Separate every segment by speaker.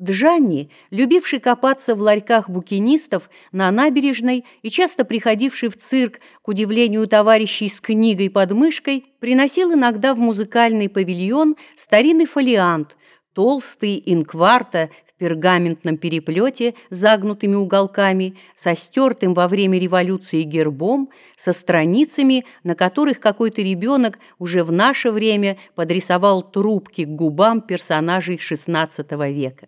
Speaker 1: Джанни, любивший копаться в ларьках букинистов на набережной и часто приходивший в цирк к удивлению товарищей с книгой под мышкой, приносил иногда в музыкальный павильон старинный фолиант, толстый инкварта в пергаментном переплете с загнутыми уголками, со стертым во время революции гербом, со страницами, на которых какой-то ребенок уже в наше время подрисовал трубки к губам персонажей XVI века.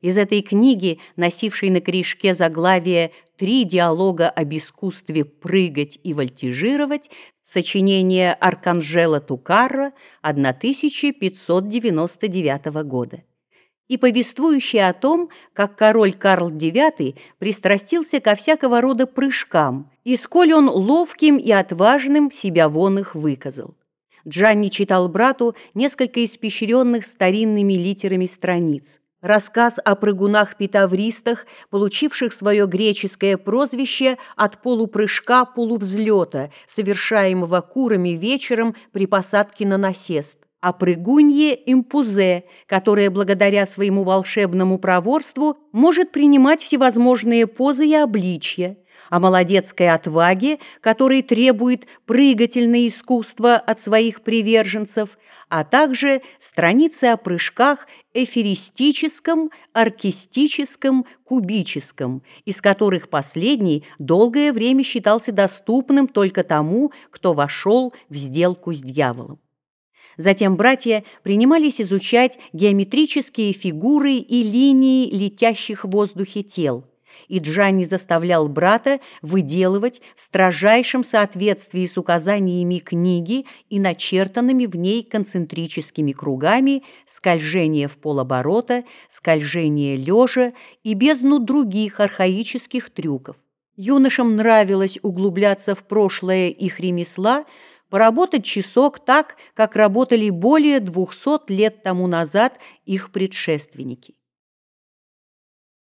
Speaker 1: Из этой книги, носившей на корешке заглавие «Три диалога об искусстве прыгать и вольтижировать», сочинение Арканжела Тукарра 1599 года и повествующая о том, как король Карл IX пристрастился ко всякого рода прыжкам, и сколь он ловким и отважным себя вон их выказал. Джанни читал брату несколько испещренных старинными литерами страниц. Рассказ о прыгунах-питавристах, получивших свое греческое прозвище от полупрыжка полувзлета, совершаемого курами вечером при посадке на насест. О прыгунье импузе, которая благодаря своему волшебному проворству может принимать всевозможные позы и обличья о молодецкой отваге, который требует прыгательное искусство от своих приверженцев, а также страницы о прыжках эфиристическом, аркистическом, кубическом, из которых последний долгое время считался доступным только тому, кто вошел в сделку с дьяволом. Затем братья принимались изучать геометрические фигуры и линии летящих в воздухе тел – и Джанни заставлял брата выделывать в строжайшем соответствии с указаниями книги и начертанными в ней концентрическими кругами скольжение в полоборота, скольжение лежа и бездну других архаических трюков. Юношам нравилось углубляться в прошлое их ремесла, поработать часок так, как работали более двухсот лет тому назад их предшественники.